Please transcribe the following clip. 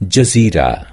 Jazeera.